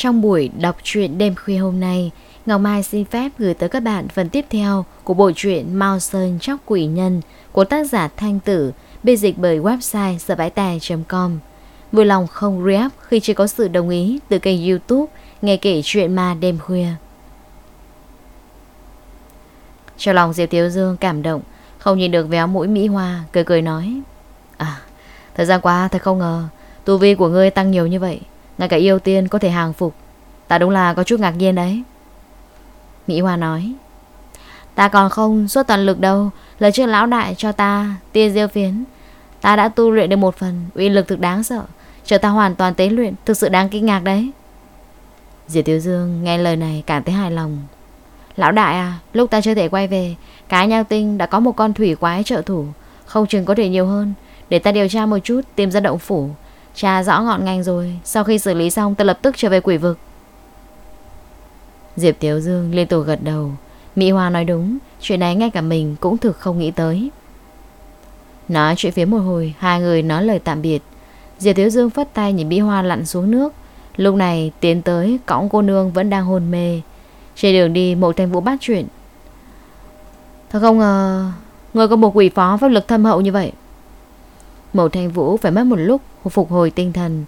Trong buổi đọc truyện đêm khuya hôm nay, Ngọc Mai xin phép gửi tới các bạn phần tiếp theo của bộ truyện Mao Sơn Chóc Quỷ Nhân của tác giả Thanh Tử, biên dịch bởi website sởbáitai.com. Vui lòng không re khi chưa có sự đồng ý từ kênh youtube Nghe kể chuyện ma đêm khuya. Trong lòng Diệp Thiếu Dương cảm động, không nhìn được véo mũi Mỹ Hoa, cười cười nói. À, thời gian qua thật không ngờ, tu vi của ngươi tăng nhiều như vậy, ngay cả yêu tiên có thể hàng phục. Ta đúng là có chút ngạc nhiên đấy. Mỹ Hoa nói. Ta còn không suốt toàn lực đâu, lời trước lão đại cho ta, tiên diêu phiến. Ta đã tu luyện được một phần, uy lực thực đáng sợ. Chờ ta hoàn toàn tế luyện, thực sự đáng kinh ngạc đấy. Diệp Tiểu Dương nghe lời này cảm thấy hài lòng. Lão đại à, lúc ta chưa thể quay về, cái nhau tinh đã có một con thủy quái trợ thủ, không chừng có thể nhiều hơn. Để ta điều tra một chút, tìm ra động phủ. Cha rõ ngọn ngành rồi, sau khi xử lý xong ta lập tức trở về quỷ vực. Diệp Tiểu Dương liên tục gật đầu. Mỹ Hoa nói đúng, chuyện này ngay cả mình cũng thực không nghĩ tới. Nói chuyện phía một hồi, hai người nói lời tạm biệt. Diệp Tiểu Dương phất tay nhìn Mỹ Hoa lặn xuống nước. Lúc này tiến tới, cõng cô nương vẫn đang hôn mê. Trên đường đi Mộ Thanh Vũ bắt chuyện Thật không ngờ Người có một quỷ phó pháp lực thâm hậu như vậy Mộ Thanh Vũ phải mất một lúc Phục hồi tinh thần.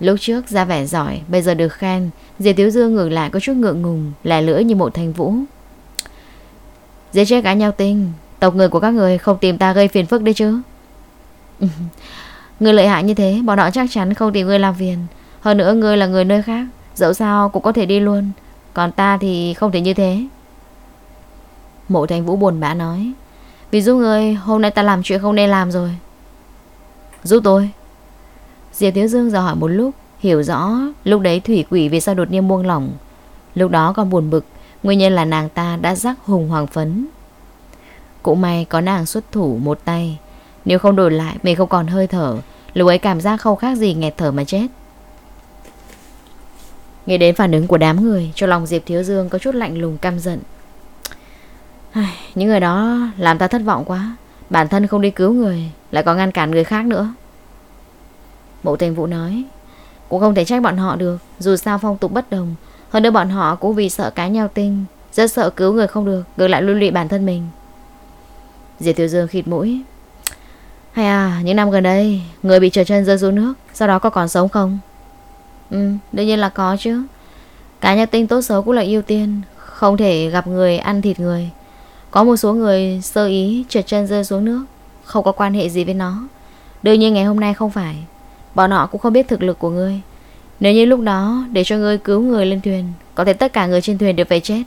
Lúc trước ra vẻ giỏi, Bây giờ được khen, Diệp Tiếu Dương ngược lại có chút ngượng ngùng, Lẻ lưỡi như mộ thanh vũ. Dễ chết cả nhau tinh, Tộc người của các người không tìm ta gây phiền phức đấy chứ? Người lợi hại như thế, Bọn họ chắc chắn không tìm người làm phiền. Hơn nữa người là người nơi khác, Dẫu sao cũng có thể đi luôn. Còn ta thì không thể như thế. Mộ thành vũ buồn bã nói. Vì giúp người hôm nay ta làm chuyện không nên làm rồi. Giúp tôi. Diệp Thiếu Dương dò hỏi một lúc, Hiểu rõ lúc đấy thủy quỷ vì sao đột nhiên buông lỏng. Lúc đó còn buồn bực, Nguyên nhân là nàng ta đã rắc hùng hoàng phấn. Cũng may có nàng xuất thủ một tay, Nếu không đổi lại Mình không còn hơi thở, Lúc ấy cảm giác không khác gì nghẹt thở mà chết. Nghĩ đến phản ứng của đám người Cho lòng Diệp Thiếu Dương có chút lạnh lùng căm giận. Những người đó làm ta thất vọng quá. Bản thân không đi cứu người Lại còn ngăn cản người khác nữa. Bộ tình vụ nói Cũng không thể trách bọn họ được Dù sao phong tục bất đồng. Hơn nữa bọn họ cũng vì sợ cái nhau tinh Rất sợ cứu người không được Ngược lại lưu lụy bản thân mình. Diệp Thiếu Dương khịt mũi Hay à những năm gần đây Người bị trượt chân rơi xuống nước Sau đó có còn sống không? Ừ, đương nhiên là có chứ. Cá nhân tinh tốt xấu cũng là ưu tiên Không thể gặp người ăn thịt người. Có một số người sơ ý trượt chân rơi xuống nước, Không có quan hệ gì với nó. Đương nhiên ngày hôm nay không phải, Bọn họ cũng không biết thực lực của ngươi. Nếu như lúc đó để cho ngươi cứu người lên thuyền, Có thể tất cả người trên thuyền đều phải chết.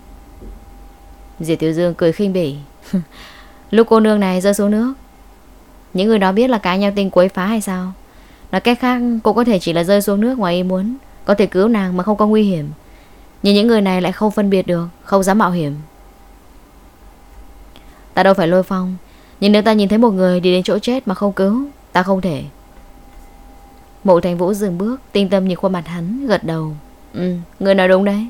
Diệp Tiểu Dương cười khinh bỉ. Lúc cô nương này rơi xuống nước, Những người đó biết là cá nhau tình quấy phá hay sao? Nói cách khác, cô có thể chỉ là rơi xuống nước ngoài ý muốn, Có thể cứu nàng mà không có nguy hiểm. Nhưng những người này lại không phân biệt được, Không dám mạo hiểm. Ta đâu phải lôi phong. Nhưng nếu ta nhìn thấy một người đi đến chỗ chết mà không cứu Ta không thể. Mộ thành vũ dừng bước Tinh tâm nhìn khuôn mặt hắn gật đầu. Ừ người nói đúng đấy.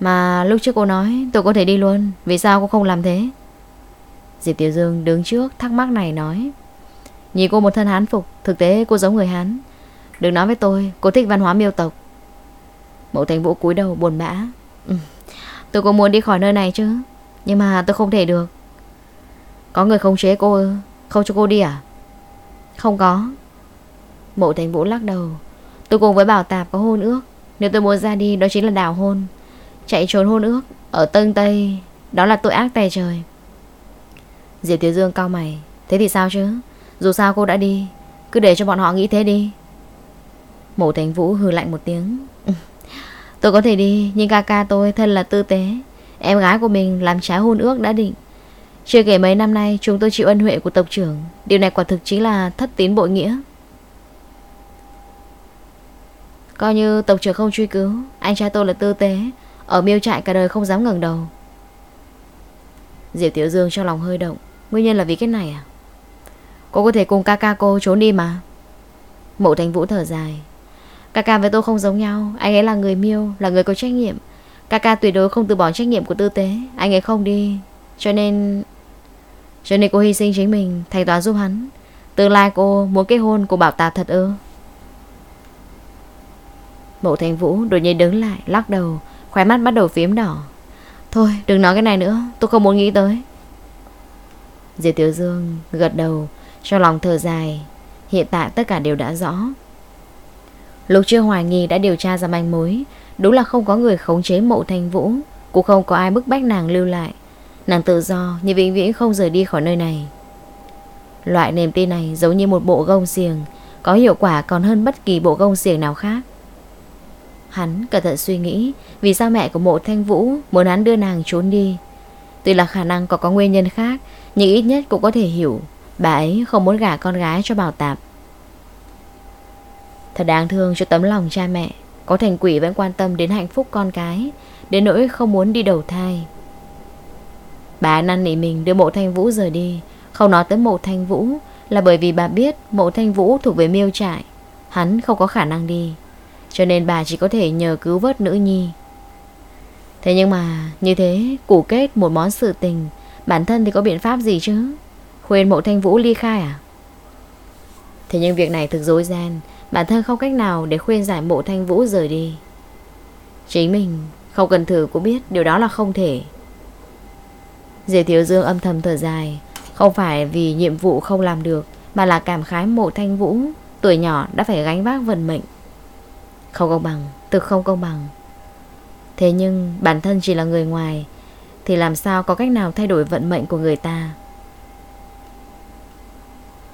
Mà lúc trước cô nói tôi có thể đi luôn Vì sao cô không làm thế? Diệp Tiểu Dương đứng trước thắc mắc này nói. Nhìn cô một thân hán phục Thực tế cô giống người Hán. Đừng nói với tôi cô thích văn hóa miêu tộc. Mộ thành vũ cúi đầu buồn bã. Ừ, Tôi cũng muốn đi khỏi nơi này chứ? Nhưng mà tôi không thể được. Có người không chế cô, Không cho cô đi à? Không có. Mộ thành vũ lắc đầu. Tôi cùng với bảo tạp có hôn ước. Nếu tôi muốn ra đi, đó chính là đảo hôn. Chạy trốn hôn ước Ở Tân Tây, Đó là tội ác tày trời. Diệp Tiểu Dương cao mày. Thế thì sao chứ? Dù sao cô đã đi. Cứ để cho bọn họ nghĩ thế đi. Mộ thành vũ hừ lạnh một tiếng. Tôi có thể đi, Nhưng ca ca tôi thân là tư tế. Em gái của mình làm trái hôn ước đã định. Chưa kể mấy năm nay Chúng tôi chịu ân huệ của tộc trưởng. Điều này quả thực chính là thất tín bội nghĩa. Coi như tộc trưởng không truy cứu Anh trai tôi là tư tế Ở miêu trại cả đời không dám ngẩng đầu. Diệp Tiểu Dương trong lòng hơi động Nguyên nhân là vì cái này à? Cô có thể cùng ca ca cô trốn đi mà. Mộ thành vũ thở dài. Ca ca với tôi không giống nhau Anh ấy là người miêu, là người có trách nhiệm. Ca ca tuyệt đối không từ bỏ trách nhiệm của tư tế. Anh ấy không đi. Cho nên Cho nên cô hy sinh chính mình, Thành toán giúp hắn. Tương lai cô muốn kết hôn của bảo tạp thật ư? Mộ Thành Vũ đột nhiên đứng lại, Lắc đầu, Khóe mắt bắt đầu phím đỏ. Thôi, đừng nói cái này nữa, Tôi không muốn nghĩ tới. Diệp Tiểu Dương gật đầu, Trong lòng thở dài. Hiện tại tất cả đều đã rõ. Lục chưa hoài nghi đã điều tra ra manh mối. Đúng là không có người khống chế mộ thanh vũ. Cũng không có ai bức bách nàng lưu lại. Nàng tự do nhưng vĩnh viễn không rời đi khỏi nơi này. Loại niềm tin này giống như một bộ gông xiềng, Có hiệu quả còn hơn bất kỳ bộ gông xiềng nào khác. Hắn cẩn thận suy nghĩ Vì sao mẹ của mộ thanh vũ Muốn hắn đưa nàng trốn đi. Tuy là khả năng có có nguyên nhân khác, Nhưng ít nhất cũng có thể hiểu Bà ấy không muốn gả con gái cho bảo tạp. Thật đáng thương cho tấm lòng cha mẹ. Có thành quỷ vẫn quan tâm đến hạnh phúc con cái, Đến nỗi không muốn đi đầu thai. Bà năn nỉ mình đưa mộ thanh vũ rời đi. Không nói tới mộ thanh vũ Là bởi vì bà biết mộ thanh vũ thuộc về miêu trại. Hắn không có khả năng đi, Cho nên bà chỉ có thể nhờ cứu vớt nữ nhi. Thế nhưng mà, Như thế, củ kết một món sự tình, Bản thân thì có biện pháp gì chứ? Khuyên mộ thanh vũ ly khai à? Thế nhưng việc này thực dối gian Bản thân không cách nào để khuyên giải mộ thanh vũ rời đi. Chính mình không cần thử cũng biết điều đó là không thể. Diệp Thiếu Dương âm thầm thở dài, Không phải vì nhiệm vụ không làm được, Mà là cảm khái mộ thanh vũ Tuổi nhỏ đã phải gánh vác vận mệnh. Không công bằng, Thực không công bằng. Thế nhưng bản thân chỉ là người ngoài, Thì làm sao có cách nào thay đổi vận mệnh của người ta?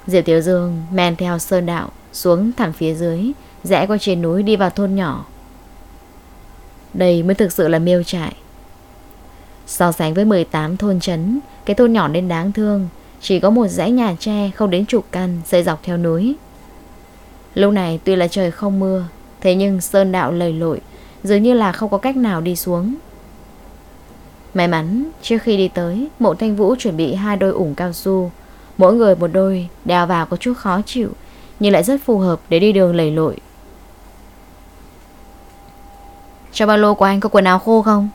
Diệp Tiểu Dương men theo sơn đạo xuống thẳng phía dưới, Rẽ qua trên núi đi vào thôn nhỏ. Đây mới thực sự là miêu trại. So sánh với 18 thôn trấn, Cái thôn nhỏ nên đáng thương, Chỉ có một dãy nhà tre không đến chục căn Xây dọc theo núi. Lúc này tuy là trời không mưa, Thế nhưng sơn đạo lầy lội, Dường như là không có cách nào đi xuống. May mắn, Trước khi đi tới, Mộ thanh vũ chuẩn bị hai đôi ủng cao su, Mỗi người một đôi Đeo vào có chút khó chịu nhưng lại rất phù hợp để đi đường lầy lội. Cho ba lô của anh có quần áo khô không?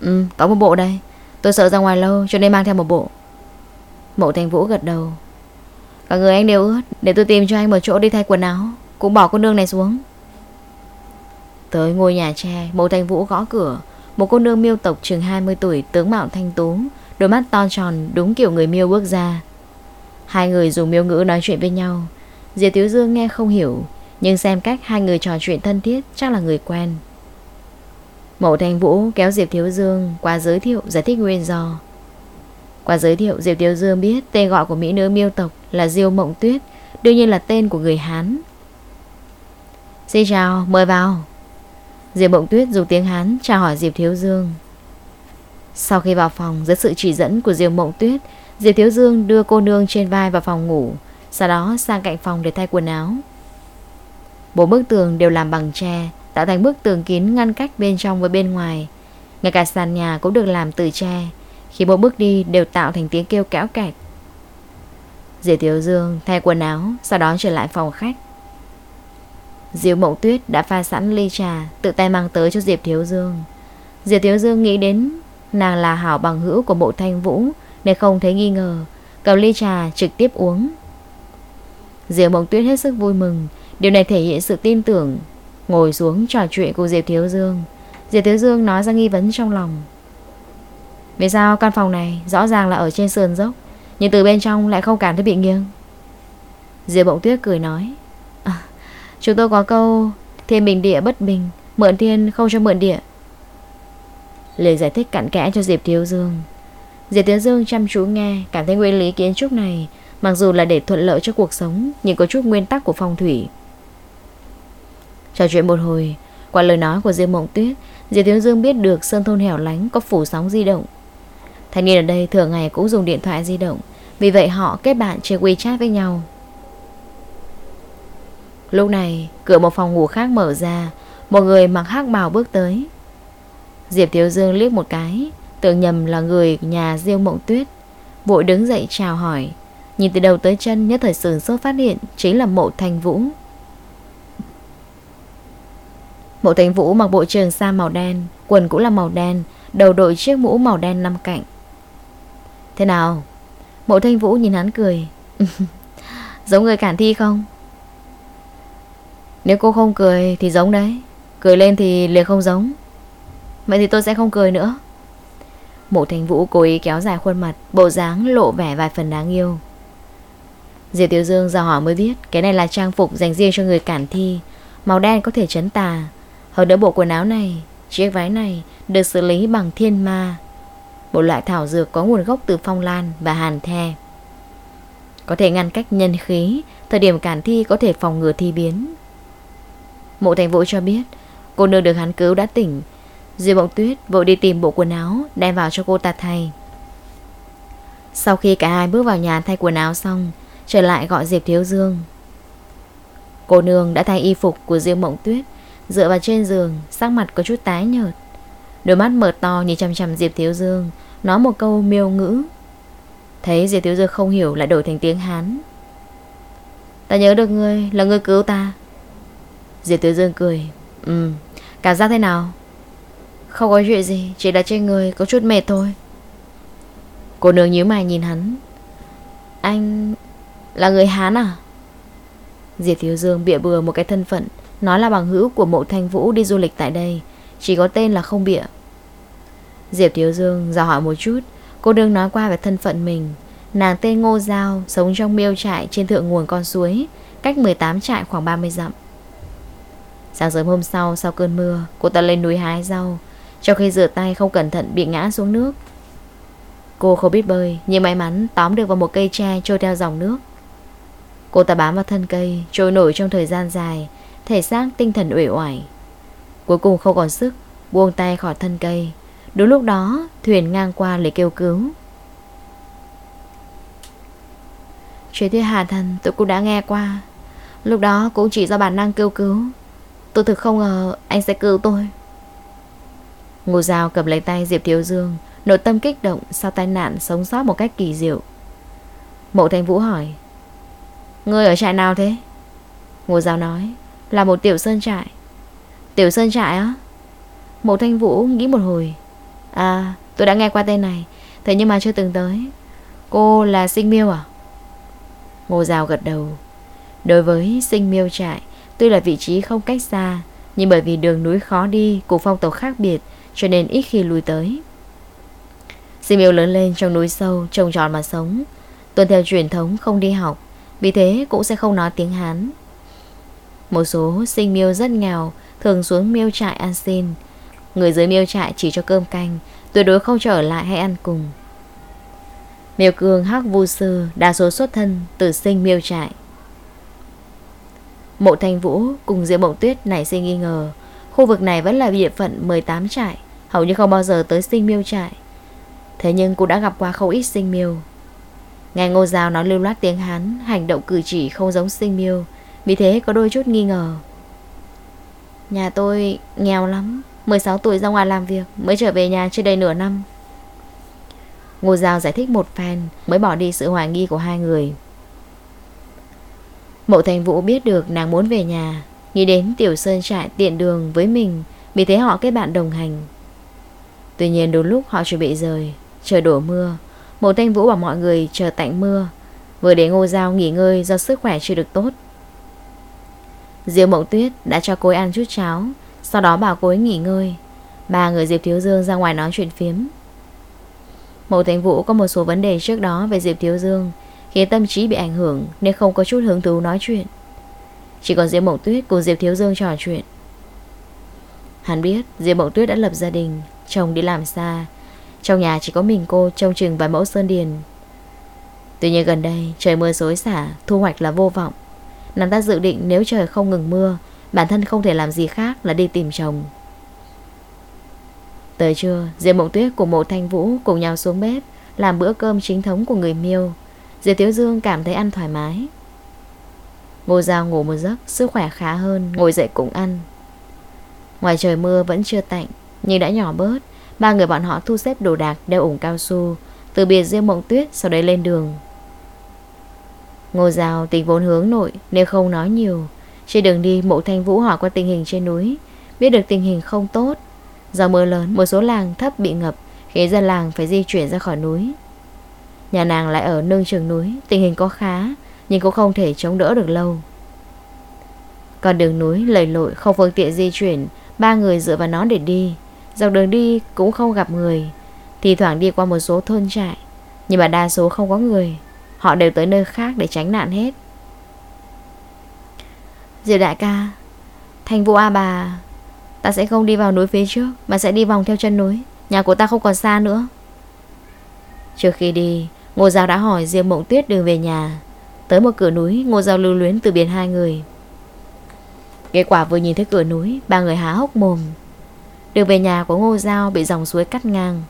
Ừ, có một bộ đây. Tôi sợ ra ngoài lâu cho nên mang theo một bộ. Mộ thành vũ gật đầu. Cả người anh đều ướt Để tôi tìm cho anh một chỗ đi thay quần áo Cũng bỏ con nương này xuống. Tới ngôi nhà tre Mộ thành vũ gõ cửa. Một cô nương miêu tộc chừng 20 tuổi Tướng mạo thanh tú Đôi mắt to tròn đúng kiểu người miêu bước ra Hai người dùng miêu ngữ nói chuyện với nhau. Diệp Tiếu Dương nghe không hiểu Nhưng xem cách hai người trò chuyện thân thiết Chắc là người quen Mộ Thanh Vũ kéo Diệp Thiếu Dương qua giới thiệu giải thích nguyên do. Qua giới thiệu Diệp Thiếu Dương biết tên gọi của mỹ nữ miêu tộc là Diêu Mộng Tuyết, đương nhiên là tên của người Hán. Xin chào, mời vào. Diệp Mộng Tuyết dùng tiếng Hán chào hỏi Diệp Thiếu Dương. Sau khi vào phòng dưới sự chỉ dẫn của Diệp Mộng Tuyết, Diệp Thiếu Dương đưa cô nương trên vai vào phòng ngủ, sau đó sang cạnh phòng để thay quần áo. Bốn bức tường đều làm bằng tre, tạo thành bức tường kín ngăn cách bên trong với bên ngoài. Ngay cả sàn nhà cũng được làm từ tre, khi mỗi bước đi đều tạo thành tiếng kêu kéo kẹt. Diệp thiếu Dương thay quần áo, sau đó trở lại phòng khách. Diệu Mộng Tuyết đã pha sẵn ly trà, tự tay mang tới cho Diệp Thiếu Dương. Diệp Thiếu Dương nghĩ đến nàng là hảo bằng hữu của bộ thanh vũ nên không thấy nghi ngờ, cầm ly trà trực tiếp uống. Diệp Mộng Tuyết hết sức vui mừng, điều này thể hiện sự tin tưởng Ngồi xuống trò chuyện cùng Diệp Thiếu Dương. Diệp Thiếu Dương nói ra nghi vấn trong lòng. Vì sao căn phòng này Rõ ràng là ở trên sườn dốc Nhưng từ bên trong lại không cảm thấy bị nghiêng? Diệp Mộng Tuyết cười nói à, Chúng tôi có câu Thiên bình địa bất bình Mượn thiên không cho mượn địa. Lời giải thích cặn kẽ cho Diệp Thiếu Dương. Diệp Thiếu Dương chăm chú nghe Cảm thấy nguyên lý kiến trúc này Mặc dù là để thuận lợi cho cuộc sống, Nhưng có chút nguyên tắc của phong thủy. Trò chuyện một hồi, Qua lời nói của Diệp Mộng Tuyết, Diệp Thiếu Dương biết được Sơn Thôn hẻo lánh có phủ sóng di động. Thanh niên ở đây thường ngày cũng dùng điện thoại di động, Vì vậy họ kết bạn trên WeChat với nhau. Lúc này, cửa một phòng ngủ khác mở ra, Một người mặc hắc bào bước tới. Diệp Thiếu Dương liếc một cái Tưởng nhầm là người nhà Diêu Mộng Tuyết, Vội đứng dậy chào hỏi. Nhìn từ đầu tới chân nhất thời sườn sốt phát hiện Chính là mộ thành vũ. Mộ thành vũ mặc bộ trường sa màu đen, Quần cũng là màu đen, Đầu đội chiếc mũ màu đen năm cạnh. Thế nào? Mộ thanh vũ nhìn hắn cười. Giống người cản thi không? Nếu cô không cười thì giống đấy. Cười lên thì liền không giống. Vậy thì tôi sẽ không cười nữa. Mộ thành vũ cố ý kéo dài khuôn mặt, Bộ dáng lộ vẻ vài phần đáng yêu. Diệp Tiểu Dương ra hỏi mới biết Cái này là trang phục dành riêng cho người cản thi. Màu đen có thể chấn tà. Hơn nữa bộ quần áo này, Chiếc váy này được xử lý bằng thiên ma. Một loại thảo dược có nguồn gốc từ phong lan và hàn the. Có thể ngăn cách nhân khí, Thời điểm cản thi có thể phòng ngừa thi biến. Mộ thành vũ cho biết, Cô nương được hắn cứu đã tỉnh. Diệp Mộng Tuyết vội đi tìm bộ quần áo Đem vào cho cô ta thay. Sau khi cả hai bước vào nhà thay quần áo xong Trở lại gọi Diệp Thiếu Dương. Cô nương đã thay y phục của Diệp Mộng Tuyết. Dựa vào trên giường, Sắc mặt có chút tái nhợt. Đôi mắt mở to nhìn chăm chăm Diệp Thiếu Dương, Nói một câu miêu ngữ. Thấy Diệp Thiếu Dương không hiểu lại đổi thành tiếng Hán. Ta nhớ được ngươi là ngươi cứu ta. Diệp Thiếu Dương cười. Ừ Cảm giác thế nào? Không có chuyện gì, Chỉ là trên người có chút mệt thôi. Cô nương nhíu mày nhìn hắn. Anh là người Hán à? Diệp Thiếu Dương bịa bừa một cái thân phận, Nói là bằng hữu của mộ thanh vũ đi du lịch tại đây, Chỉ có tên là không bịa. Diệp Thiếu Dương dò hỏi một chút, Cô đương nói qua về thân phận mình. Nàng tên Ngô Giao, Sống trong miêu trại trên thượng nguồn con suối, Cách 18 trại khoảng 30 dặm. Sáng sớm hôm sau Sau cơn mưa, Cô ta lên núi hái rau. Trong khi rửa tay không cẩn thận bị ngã xuống nước, Cô không biết bơi, Nhưng may mắn tóm được vào một cây tre trôi theo dòng nước. Cô ta bám vào thân cây, Trôi nổi trong thời gian dài, Thể xác tinh thần uể oải. Cuối cùng không còn sức, Buông tay khỏi thân cây. Đúng lúc đó, thuyền ngang qua lấy kêu cứu. Chuyện thuyết hà thần tôi cũng đã nghe qua. Lúc đó cũng chỉ do bản năng kêu cứu. Tôi thực không ngờ anh sẽ cứu tôi. Ngô Giao cầm lấy tay Diệp Thiếu Dương, Nội tâm kích động sau tai nạn sống sót một cách kỳ diệu. Mộ Thành Vũ hỏi Ngươi ở trại nào thế? Ngô Giao nói. Là một tiểu sơn trại. Tiểu sơn trại á? Mộ Thanh Vũ nghĩ một hồi. À tôi đã nghe qua tên này, Thế nhưng mà chưa từng tới. Cô là sinh miêu à? Ngô Giao gật đầu. Đối với sinh miêu trại, Tuy là vị trí không cách xa, Nhưng bởi vì đường núi khó đi Cùng phong tộc khác biệt, Cho nên ít khi lùi tới. Sinh miêu lớn lên trong núi sâu, Trồng trọt mà sống. Tuân theo truyền thống không đi học vì thế cũng sẽ không nói tiếng Hán. Một số sinh miêu rất nghèo Thường xuống miêu trại ăn xin. Người dưới miêu trại chỉ cho cơm canh, Tuyệt đối không trở lại hay ăn cùng. Miêu cường hắc vu sư Đa số xuất thân từ sinh miêu trại. Mộ Thanh Vũ cùng Diệp Mộng Tuyết nảy sinh nghi ngờ. Khu vực này vẫn là địa phận 18 trại, Hầu như không bao giờ tới sinh miêu trại. Thế nhưng cũng đã gặp qua không ít sinh miêu. Nghe Ngô Giao nói lưu loát tiếng Hán, Hành động cử chỉ không giống sinh miêu. Vì thế có đôi chút nghi ngờ. Nhà tôi nghèo lắm 16 tuổi ra ngoài làm việc, Mới trở về nhà chưa đầy nửa năm. Ngô Giao giải thích một phen, Mới bỏ đi sự hoài nghi của hai người. Mộ thành vũ biết được nàng muốn về nhà, Nghĩ đến tiểu sơn trại tiện đường với mình, Vì thế họ kết bạn đồng hành. Tuy nhiên đúng lúc họ chuẩn bị rời, Trời đổ mưa Mộ thanh vũ bảo mọi người chờ tạnh mưa. Vừa để ngô giao nghỉ ngơi do sức khỏe chưa được tốt. Diệp Mộng Tuyết đã cho cô ấy ăn chút cháo, Sau đó bảo cô ấy nghỉ ngơi. Ba người Diệp Thiếu Dương ra ngoài nói chuyện phiếm. Mộ Thành Vũ có một số vấn đề trước đó về Diệp Thiếu Dương, Khiến tâm trí bị ảnh hưởng Nên không có chút hứng thú nói chuyện. Chỉ còn Diệp Mộng Tuyết cùng Diệp Thiếu Dương trò chuyện. Hắn biết Diệp Mộng Tuyết đã lập gia đình, Chồng đi làm xa trong nhà chỉ có mình cô, trông chừng vài mẫu sơn điền. Tuy nhiên gần đây, Trời mưa xối xả, Thu hoạch là vô vọng. Nàng ta dự định nếu trời không ngừng mưa, Bản thân không thể làm gì khác là đi tìm chồng. Tới trưa, Diệp Mộng Tuyết cùng mộ thanh vũ Cùng nhau xuống bếp, Làm bữa cơm chính thống của người miêu. Diệp Tiếu Dương cảm thấy ăn thoải mái. Ngô Giao ngủ một giấc, Sức khỏe khá hơn, Ngồi dậy cũng ăn. Ngoài trời mưa vẫn chưa tạnh, Nhưng đã nhỏ bớt Ba người bọn họ thu xếp đồ đạc đeo ủng cao su, Từ biệt riêng mộng tuyết Sau đấy lên đường. Ngô Giao tình vốn hướng nội Nên không nói nhiều. Trên đường đi, mộ thanh vũ hỏi qua tình hình trên núi. Biết được tình hình không tốt. Do mưa lớn, một số làng thấp bị ngập, Khiến dân làng phải di chuyển ra khỏi núi. Nhà nàng lại ở nương trường núi, Tình hình có khá, Nhưng cũng không thể chống đỡ được lâu. Còn đường núi lầy lội, không phương tiện di chuyển, Ba người dựa vào nó để đi. Dọc đường đi cũng không gặp người. Thì thoảng đi qua một số thôn trại, Nhưng mà đa số không có người. Họ đều tới nơi khác để tránh nạn hết. Diệu đại ca Thành vụ A bà, Ta sẽ không đi vào núi phía trước, Mà sẽ đi vòng theo chân núi. Nhà của ta không còn xa nữa. Trước khi đi, Ngô Giao đã hỏi Diệp Mộng Tuyết đường về nhà. Tới một cửa núi, Ngô Giao lưu luyến từ biệt hai người. Kết quả vừa nhìn thấy cửa núi, Ba người há hốc mồm. Đường về nhà của Ngô Giao bị dòng suối cắt ngang.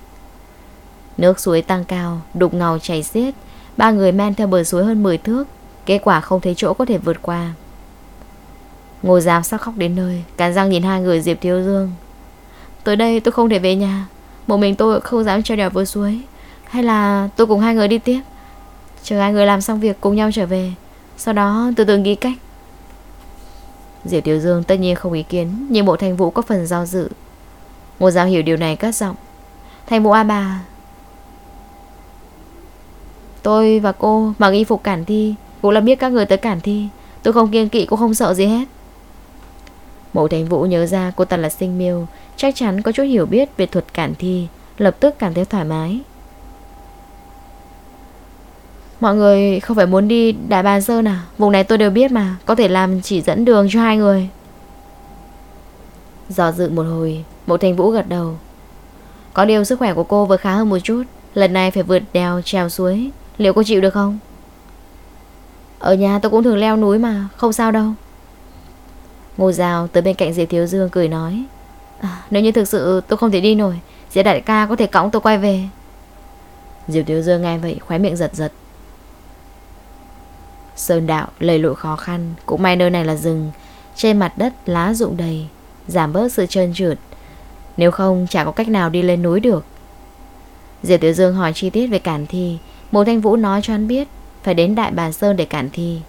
Nước suối tăng cao, Đục ngầu chảy xiết. Ba người men theo bờ suối hơn 10 thước. Kết quả không thấy chỗ có thể vượt qua. Ngô Giao sắp khóc đến nơi, Cắn răng nhìn hai người Diệp Thiếu Dương. Tới đây tôi không thể về nhà. Một mình tôi không dám treo đèo vượt suối. Hay là tôi cùng hai người đi tiếp? Chờ hai người làm xong việc cùng nhau trở về. Sau đó từ từ nghĩ cách. Diệp Tiểu Dương tất nhiên không ý kiến, Nhưng bộ thành vũ có phần do dự. Ngô Giao hiểu điều này cất giọng. Thành vũ A bà. Tôi và cô mặc y phục cản thi, Cũng là biết các người tới cản thi. Tôi không kiên kỵ cũng không sợ gì hết. Mộ thành vũ nhớ ra cô ta là sinh miêu, Chắc chắn có chút hiểu biết về thuật cản thi, Lập tức cảm thấy thoải mái. Mọi người không phải muốn đi Đại Bàn Sơn à? Vùng này tôi đều biết mà, Có thể làm chỉ dẫn đường cho hai người. Do dự một hồi Mộ thành vũ gật đầu. Có điều sức khỏe của cô vừa khá hơn một chút Lần này phải vượt đèo trèo suối. Liệu cô chịu được không? Ở nhà tôi cũng thường leo núi mà Không sao đâu. Ngô Giao tới bên cạnh Diệp Thiếu Dương cười nói à, Nếu như thực sự tôi không thể đi nổi Diệp đại ca có thể cõng tôi quay về. Diệp Thiếu Dương nghe vậy khóe miệng giật giật. Sơn đạo lầy lội khó khăn Cũng may nơi này là rừng Trên mặt đất lá rụng đầy Giảm bớt sự trơn trượt. Nếu không, chả có cách nào đi lên núi được. Diệp Tiểu Dương hỏi chi tiết về cản thi. Mộ Thanh Vũ nói cho anh biết, Phải đến Đại Bàn Sơn để cản thi.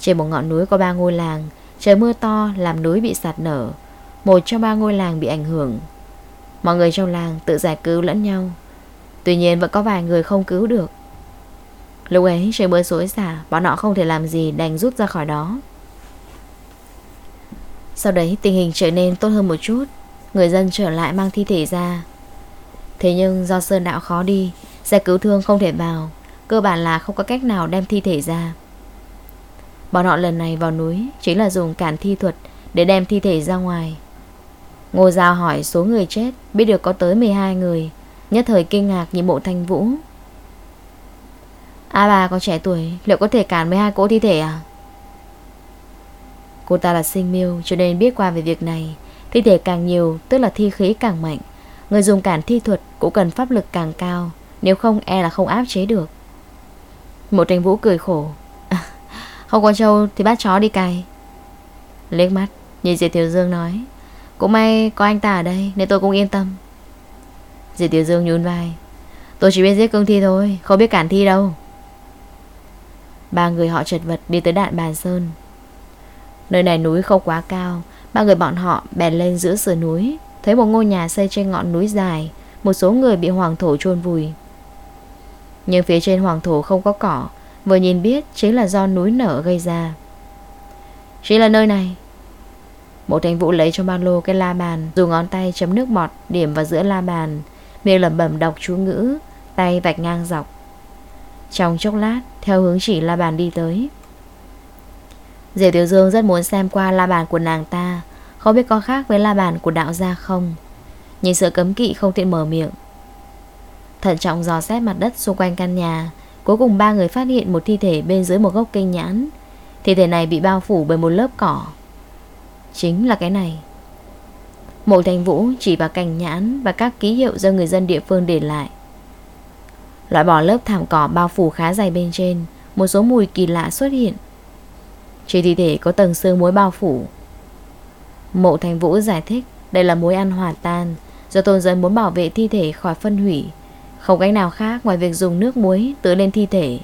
Trên một ngọn núi có ba ngôi làng, Trời mưa to, làm núi bị sạt nở. Một trong ba ngôi làng bị ảnh hưởng. Mọi người trong làng tự giải cứu lẫn nhau. Tuy nhiên vẫn có vài người không cứu được. Lúc ấy, trời mưa xối xả, Bọn họ không thể làm gì đành rút ra khỏi đó. Sau đấy, tình hình trở nên tốt hơn một chút. Người dân trở lại mang thi thể ra. Thế nhưng do sơn đạo khó đi, Xe cứu thương không thể vào, Cơ bản là không có cách nào đem thi thể ra. Bọn họ lần này vào núi Chính là dùng cản thi thuật Để đem thi thể ra ngoài. Ngô Giao hỏi số người chết, Biết được có tới 12 người, Nhất thời kinh ngạc nhìn bộ thanh vũ. A bà còn trẻ tuổi, Liệu có thể cản 12 cỗ thi thể à? Cô ta là sinh miêu Cho nên biết qua về việc này. Thi thể càng nhiều tức là thi khí càng mạnh. Người dùng cản thi thuật cũng cần pháp lực càng cao Nếu không e là không áp chế được. Một thành vũ cười khổ. À, Không có trâu thì bắt chó đi cày. Liếc mắt Nhìn Diệp Tiểu Dương nói. Cũng may có anh ta ở đây nên tôi cũng yên tâm. Diệp Tiểu Dương nhún vai. Tôi chỉ biết giết cương thi thôi Không biết cản thi đâu. Ba người họ chật vật đi tới đạn bàn sơn. Nơi này núi không quá cao Ba người bọn họ bèn lên giữa sườn núi, Thấy một ngôi nhà xây trên ngọn núi dài, Một số người bị hoàng thổ chôn vùi. Nhưng phía trên hoàng thổ không có cỏ, Vừa nhìn biết chính là do núi nở gây ra. Chính là nơi này. Bộ thành vũ lấy trong ba lô cái la bàn, Dùng ngón tay chấm nước bọt Điểm vào giữa la bàn, Miệng lẩm bẩm đọc chú ngữ, Tay vạch ngang dọc. Trong chốc lát, Theo hướng chỉ la bàn đi tới Diệp Tiểu Dương rất muốn xem qua la bàn của nàng ta. Không biết có khác với la bàn của đạo gia không? Nhìn sự cấm kỵ không tiện mở miệng. Thận trọng dò xét mặt đất xung quanh căn nhà. Cuối cùng ba người phát hiện một thi thể bên dưới một gốc cây nhãn. Thi thể này bị bao phủ bởi một lớp cỏ. Chính là cái này. Mộ thành vũ chỉ vào cành nhãn Và các ký hiệu do người dân địa phương để lại. Loại bỏ lớp thảm cỏ bao phủ khá dày bên trên, Một số mùi kỳ lạ xuất hiện. Trên thi thể có tầng xương muối bao phủ. Mộ thành vũ giải thích, Đây là muối ăn hòa tan, Do tôn dân muốn bảo vệ thi thể khỏi phân hủy. Không cách nào khác ngoài việc dùng nước muối Tưới lên thi thể.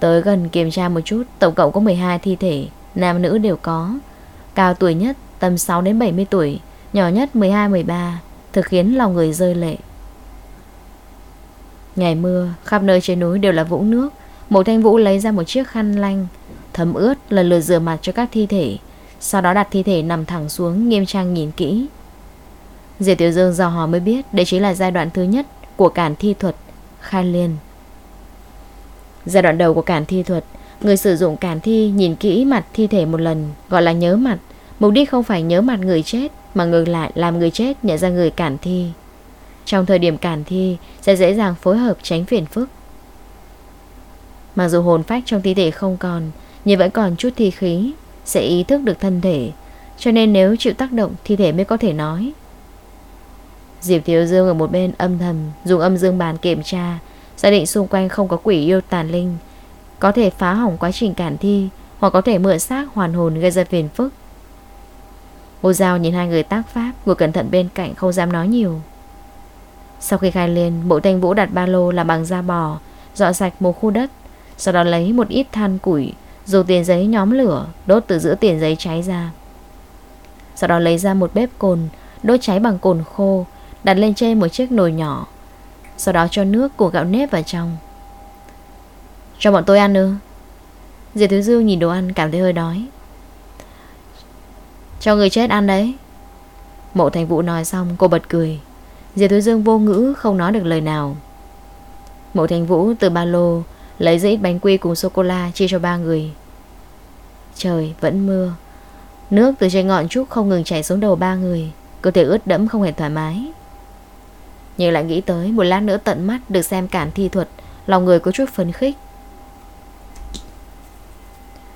Tới gần kiểm tra một chút, Tổng cộng có 12 thi thể, Nam nữ đều có. Cao tuổi nhất, tầm 6 đến 70 tuổi, Nhỏ nhất 12-13 Thực khiến lòng người rơi lệ. Ngày mưa, Khắp nơi trên núi đều là vũng nước. Mộ thanh vũ lấy ra một chiếc khăn lanh Thấm ướt, lần lượt rửa mặt cho các thi thể, Sau đó đặt thi thể nằm thẳng xuống Nghiêm trang nhìn kỹ. Diệp Tiểu Dương dò hò mới biết Đây chính là giai đoạn thứ nhất của cản thi thuật Khai liên. Giai đoạn đầu của cản thi thuật, Người sử dụng cản thi nhìn kỹ mặt thi thể một lần, Gọi là nhớ mặt. Mục đích không phải nhớ mặt người chết, Mà ngược lại làm người chết nhận ra người cản thi. Trong thời điểm cản thi, Sẽ dễ dàng phối hợp tránh phiền phức. Mặc dù hồn phách trong thi thể không còn nhưng vẫn còn chút thi khí, Sẽ ý thức được thân thể, Cho nên nếu chịu tác động Thi thể mới có thể nói. Diệp Thiếu Dương ở một bên âm thầm Dùng âm dương bàn kiểm tra, Xác định xung quanh không có quỷ yêu tàn linh, Có thể phá hỏng quá trình cản thi, Hoặc có thể mượn xác hoàn hồn gây ra phiền phức. Hồ Giao nhìn hai người tác pháp, Ngồi cẩn thận bên cạnh không dám nói nhiều. Sau khi khai liền Bộ thanh vũ đặt ba lô làm bằng da bò, Dọn sạch một khu đất, Sau đó lấy một ít than củi Dùng tiền giấy nhóm lửa, Đốt từ giữa tiền giấy cháy ra. Sau đó lấy ra một bếp cồn, Đốt cháy bằng cồn khô, Đặt lên trên một chiếc nồi nhỏ. Sau đó cho nước của gạo nếp vào trong. Cho bọn tôi ăn ư? Diệp Thứ Dương nhìn đồ ăn, cảm thấy hơi đói. Cho người chết ăn đấy. Mộ thành vũ nói xong, cô bật cười. Diệp Thứ Dương vô ngữ, không nói được lời nào. Mộ thành vũ từ ba lô Lấy giấy bánh quy cùng sô-cô-la Chia cho ba người. Trời, vẫn mưa. Nước từ trên ngọn trúc không ngừng chảy xuống đầu ba người. Cơ thể ướt đẫm không hề thoải mái. Nhưng lại nghĩ tới Một lát nữa tận mắt được xem cản thi thuật, Lòng người có chút phấn khích.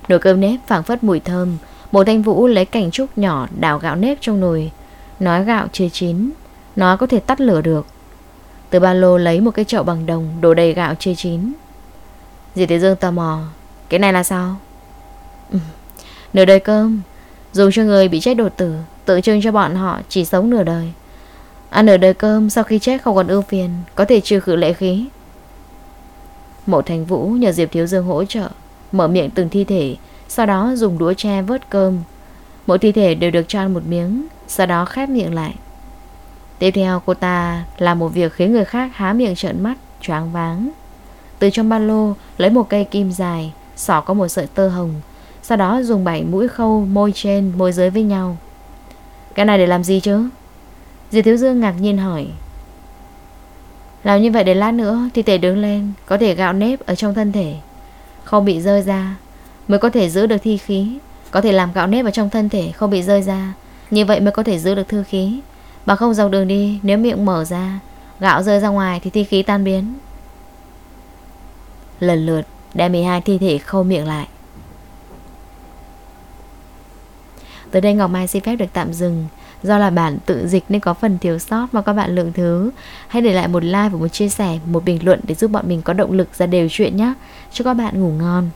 Nồi cơm nếp phảng phất mùi thơm. Bố Thanh Vũ lấy cành trúc nhỏ đảo gạo nếp trong nồi. Nói gạo chưa chín. Nó có thể tắt lửa được. Từ ba lô lấy một cái chậu bằng đồng Đổ đầy gạo chưa chín. Dì Thế Dương tò mò, Cái này là sao? Ừ. Nửa đời cơm, Dùng cho người bị chết đột tử Tự trưng cho bọn họ chỉ sống nửa đời. Ăn nửa đời cơm sau khi chết không còn ưu phiền, Có thể trừ khử lệ khí. Mộ thành vũ nhờ Diệp Thiếu Dương hỗ trợ, Mở miệng từng thi thể, Sau đó dùng đũa tre vớt cơm. Mỗi thi thể đều được cho ăn một miếng, Sau đó khép miệng lại. Tiếp theo cô ta làm một việc khiến người khác há miệng trợn mắt, choáng váng. Từ trong ba lô, lấy một cây kim dài, Xỏ có một sợi tơ hồng, Sau đó dùng bảy mũi khâu môi trên môi dưới với nhau. Cái này để làm gì chứ? Dì Thiếu Dương ngạc nhiên hỏi. Làm như vậy để lát nữa thì thể đứng lên, Có thể gạo nếp ở trong thân thể. Không bị rơi ra, Mới có thể giữ được thi khí. Có thể làm gạo nếp ở trong thân thể, không bị rơi ra. Như vậy mới có thể giữ được thư khí. Bà không dọc đường đi, Nếu miệng mở ra, Gạo rơi ra ngoài thì thi khí tan biến. Lần lượt đem 12 thi thể khâu miệng lại. Tới đây Ngọc Mai xin phép được tạm dừng. Do là bản tự dịch nên có phần thiếu sót mà các bạn lượng thứ. Hãy để lại một like và một chia sẻ, Một bình luận để giúp bọn mình có động lực ra đều chuyện nhé. Chúc các bạn ngủ ngon.